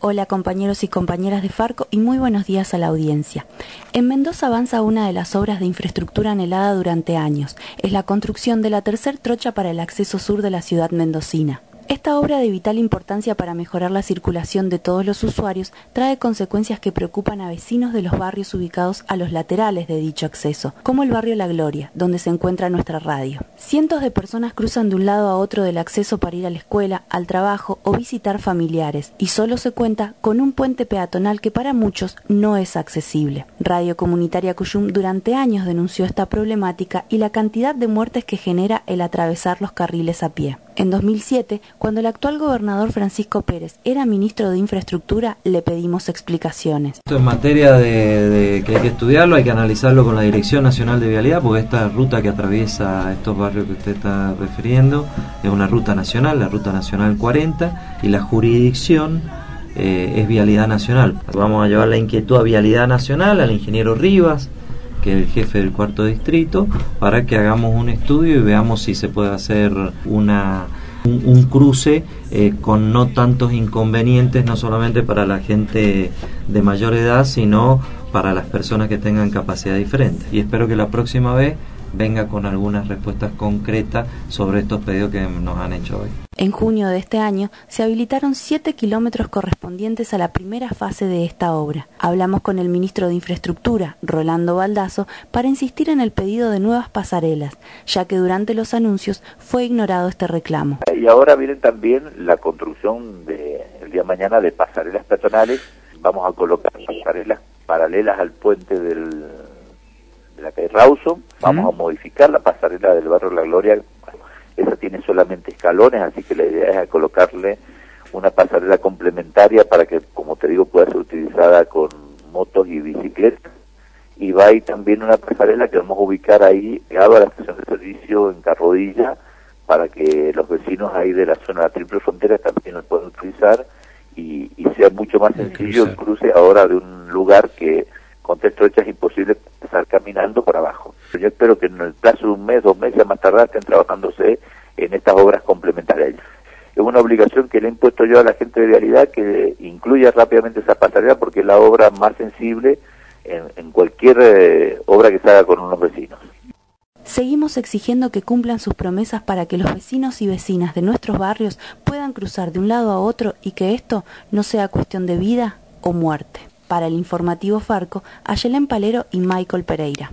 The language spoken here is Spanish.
Hola compañeros y compañeras de Farco y muy buenos días a la audiencia. En Mendoza avanza una de las obras de infraestructura anhelada durante años. Es la construcción de la tercer trocha para el acceso sur de la ciudad mendocina. Esta obra de vital importancia para mejorar la circulación de todos los usuarios trae consecuencias que preocupan a vecinos de los barrios ubicados a los laterales de dicho acceso, como el barrio La Gloria, donde se encuentra nuestra radio. Cientos de personas cruzan de un lado a otro del acceso para ir a la escuela, al trabajo o visitar familiares, y solo se cuenta con un puente peatonal que para muchos no es accesible. Radio Comunitaria Cuyum durante años denunció esta problemática y la cantidad de muertes que genera el atravesar los carriles a pie. En 2007, cuando el actual gobernador Francisco Pérez era ministro de Infraestructura, le pedimos explicaciones. Esto es materia de, que hay que estudiarlo, hay que analizarlo con la Dirección Nacional de Vialidad, porque esta ruta que atraviesa estos barrios que usted está refiriendo es una ruta nacional, la Ruta Nacional 40, y la jurisdicción eh, es Vialidad Nacional. Vamos a llevar la inquietud a Vialidad Nacional, al ingeniero Rivas, que el jefe del cuarto distrito, para que hagamos un estudio y veamos si se puede hacer una un, cruce eh, con no tantos inconvenientes, no solamente para la gente de mayor edad, sino para las personas que tengan capacidad diferente. Y espero que la próxima vez venga con algunas respuestas concretas sobre estos pedidos que nos han hecho hoy. En junio de este año se habilitaron 7 kilómetros correspondientes a la primera fase de esta obra. Hablamos con el ministro de Infraestructura, Rolando Baldazo, para insistir en el pedido de nuevas pasarelas, ya que durante los anuncios fue ignorado este reclamo. Y ahora viene también la construcción de, el día de mañana de pasarelas peatonales. Vamos a colocar pasarelas paralelas al puente del de la calle Rawson, vamos a modificar la pasarela del barrio La Gloria, esa tiene solamente escalones, así que la idea es colocarle una pasarela complementaria para que, como te digo, pueda ser utilizada con motos y bicicletas. Y va ahí también una pasarela que vamos a ubicar ahí, pegado a la estación de servicio en Carrodilla, para que los vecinos ahí de la zona de la Triple Frontera también lo puedan utilizar y, y sea mucho más sencillo el cruce ahora de un lugar que con tres trochas es imposible estar caminando por abajo. Yo espero que en el plazo de un mes, dos meses más tardar estén trabajándose en estas obras complementarias. Es una obligación que le he impuesto yo a la gente de realidad que incluya rápidamente esa pasarela porque es la obra más sensible en, cualquier eh, obra que se haga con unos vecinos. Seguimos exigiendo que cumplan sus promesas para que los vecinos y vecinas de nuestros barrios puedan cruzar de un lado a otro y que esto no sea cuestión de vida o muerte. Para el informativo Farco, Ayelen Palero y Michael Pereira.